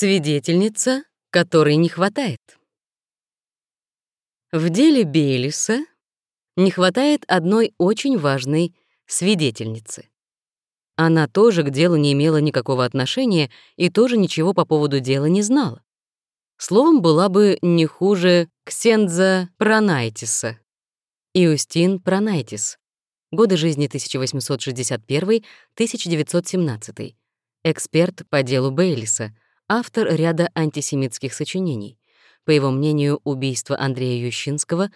Свидетельница, которой не хватает. В деле Бейлиса не хватает одной очень важной свидетельницы. Она тоже к делу не имела никакого отношения и тоже ничего по поводу дела не знала. Словом, была бы не хуже Ксенза Пронайтиса. Иустин Пронайтис. Годы жизни 1861-1917. Эксперт по делу Бейлиса — автор ряда антисемитских сочинений. По его мнению, убийство Андрея Ющинского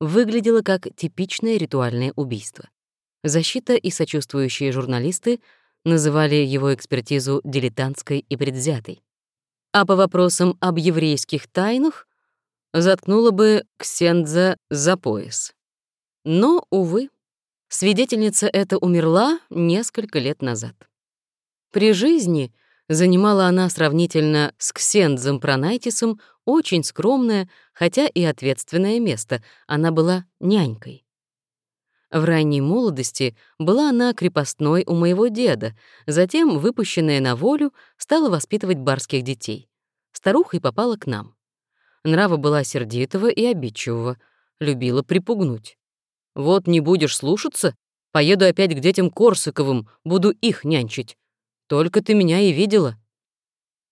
выглядело как типичное ритуальное убийство. Защита и сочувствующие журналисты называли его экспертизу дилетантской и предвзятой. А по вопросам об еврейских тайнах заткнула бы Ксендза за пояс. Но, увы, свидетельница эта умерла несколько лет назад. При жизни — Занимала она сравнительно с Ксендзом Пронайтисом очень скромное, хотя и ответственное место. Она была нянькой. В ранней молодости была она крепостной у моего деда, затем, выпущенная на волю, стала воспитывать барских детей. Старухой попала к нам. Нрава была сердитого и обидчивого, любила припугнуть. «Вот не будешь слушаться, поеду опять к детям Корсаковым, буду их нянчить. Только ты меня и видела».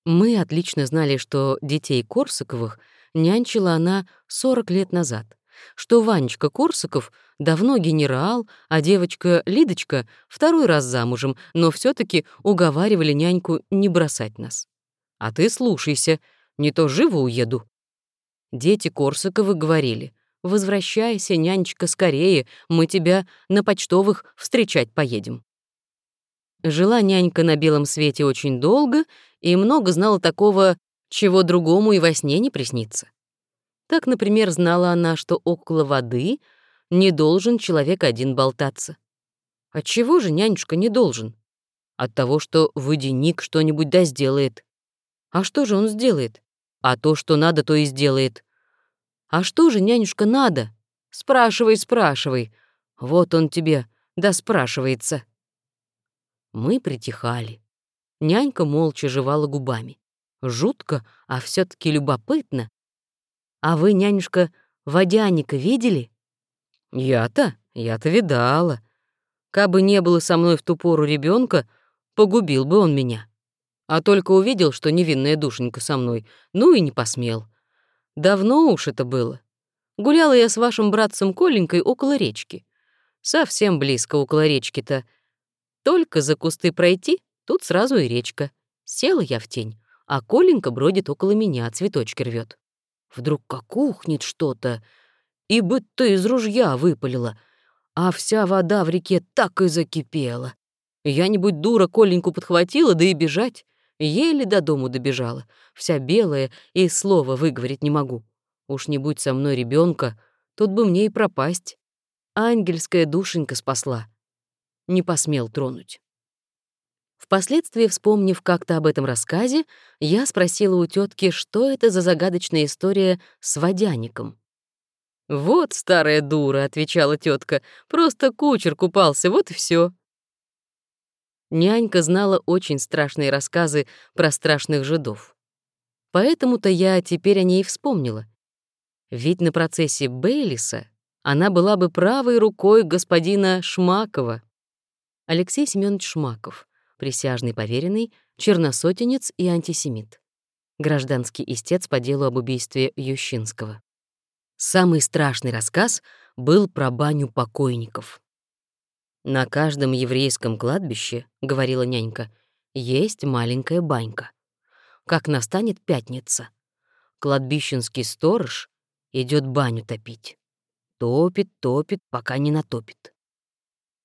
Мы отлично знали, что детей Корсаковых нянчила она 40 лет назад, что Ванечка Корсаков давно генерал, а девочка Лидочка второй раз замужем, но все таки уговаривали няньку не бросать нас. «А ты слушайся, не то живо уеду». Дети Корсаковы говорили, «Возвращайся, нянечка, скорее, мы тебя на почтовых встречать поедем». Жила нянька на белом свете очень долго и много знала такого, чего другому и во сне не приснится. Так, например, знала она, что около воды не должен человек один болтаться. Отчего же нянюшка не должен? От того, что водяник что-нибудь да сделает. А что же он сделает? А то, что надо, то и сделает. А что же, нянюшка, надо? Спрашивай, спрашивай. Вот он тебе да спрашивается. Мы притихали. Нянька молча жевала губами. Жутко, а все таки любопытно. «А вы, нянюшка, водяника видели?» «Я-то? Я-то видала. Кабы не было со мной в ту пору ребенка, погубил бы он меня. А только увидел, что невинная душенька со мной, ну и не посмел. Давно уж это было. Гуляла я с вашим братцем Коленькой около речки. Совсем близко около речки-то, только за кусты пройти, тут сразу и речка. Села я в тень, а Коленька бродит около меня, цветочки рвет. Вдруг как ухнет что-то, и будто из ружья выпалила, а вся вода в реке так и закипела. Я, не будь дура, Коленьку подхватила, да и бежать. Еле до дому добежала, вся белая, и слова выговорить не могу. Уж не будь со мной ребенка, тут бы мне и пропасть. Ангельская душенька спасла не посмел тронуть. Впоследствии, вспомнив как-то об этом рассказе, я спросила у тетки, что это за загадочная история с водяником. «Вот старая дура», — отвечала тетка, — «просто кучер купался, вот и все. Нянька знала очень страшные рассказы про страшных жидов. Поэтому-то я теперь о ней вспомнила. Ведь на процессе Бейлиса она была бы правой рукой господина Шмакова. Алексей Семенович Шмаков, присяжный поверенный, черносотенец и антисемит. Гражданский истец по делу об убийстве Ющинского. Самый страшный рассказ был про баню покойников. «На каждом еврейском кладбище, — говорила нянька, — есть маленькая банька. Как настанет пятница, кладбищенский сторож идет баню топить. Топит, топит, пока не натопит.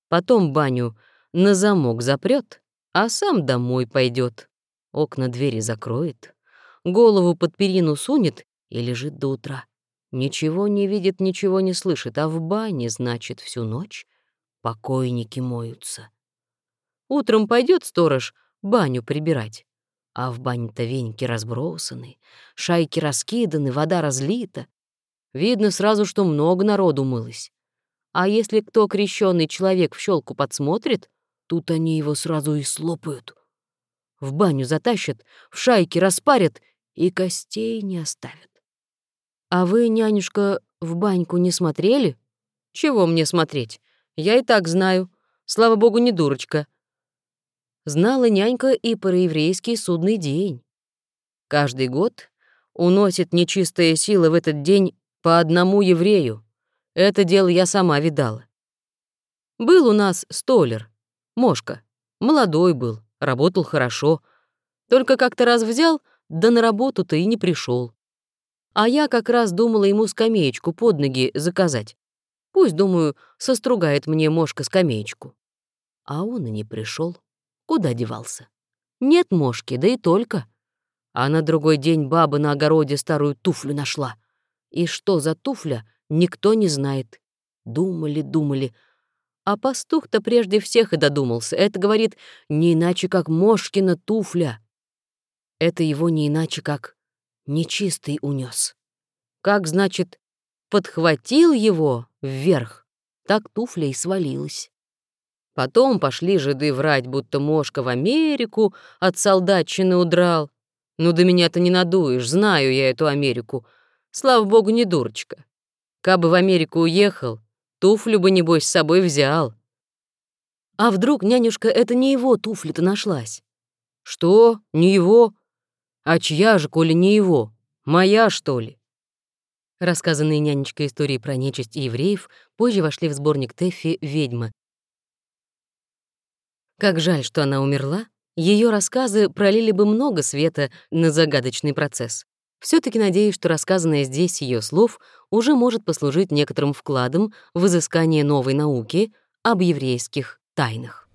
Потом баню на замок запрет, а сам домой пойдет. Окна двери закроет, голову под перину сунет и лежит до утра. Ничего не видит, ничего не слышит, а в бане, значит, всю ночь покойники моются. Утром пойдет сторож баню прибирать, а в бане-то веники разбросаны, шайки раскиданы, вода разлита. Видно сразу, что много народу мылось. А если кто крещенный человек в щелку подсмотрит, Тут они его сразу и слопают. в баню затащат, в шайки распарят и костей не оставят. А вы, нянюшка, в баньку не смотрели? Чего мне смотреть? Я и так знаю. Слава богу, не дурочка. Знала нянька и про еврейский судный день. Каждый год уносит нечистая сила в этот день по одному еврею. Это дело я сама видала. Был у нас столер, Мошка. Молодой был, работал хорошо. Только как-то раз взял, да на работу-то и не пришел. А я как раз думала ему скамеечку под ноги заказать. Пусть, думаю, состругает мне Мошка скамеечку. А он и не пришел. Куда девался? Нет Мошки, да и только. А на другой день баба на огороде старую туфлю нашла. И что за туфля, никто не знает. Думали, думали. А пастух-то прежде всех и додумался. Это, говорит, не иначе, как Мошкина туфля. Это его не иначе, как нечистый унес. Как, значит, подхватил его вверх, так туфля и свалилась. Потом пошли жиды врать, будто Мошка в Америку от солдатчины удрал. Ну, до меня-то не надуешь, знаю я эту Америку. Слава богу, не дурочка. Кабы в Америку уехал, туфлю бы, небось, с собой взял. А вдруг, нянюшка, это не его туфля-то нашлась? Что? Не его? А чья же, коли не его? Моя, что ли? Рассказанные нянечкой истории про нечисть и евреев позже вошли в сборник Тэффи «Ведьма». Как жаль, что она умерла, ее рассказы пролили бы много света на загадочный процесс. Все таки надеюсь, что рассказанное здесь ее слов уже может послужить некоторым вкладом в изыскание новой науки об еврейских тайнах.